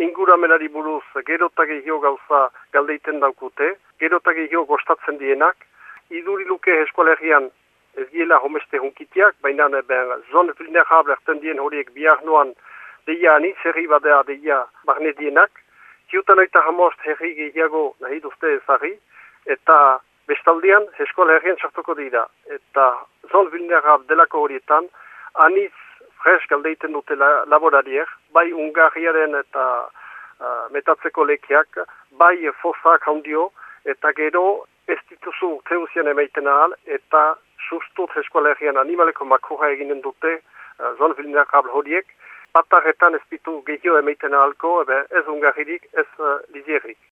inguramenari buruz gerotak egio gauza galdeiten daukute, gerotak egio gostatzen dienak, iduriluke eskualegian ez diela homeste hunkitiak, baina ben, zon vulnerable erten dien horiek bihar noan deia anitz herri badea deia barne dienak, hiutan oita hamost herri gehiago nahi duzte ezari, eta bestaldian eskualegian txartuko dira, eta zon vulnerable delako horietan, anitz fresh galdeiten dute la, laborariek, bai ungarriaren eta uh, metatzeko lekiak, bai fosak handio, eta gero ez dituzu teuzien emaiten ahal, eta sustut eskualegian animaleko makurra eginen dute uh, zon vulnerable horiek, Patarretan ez bitu gehio emaiten ahalko, ez ungarririk, ez uh, lizierik.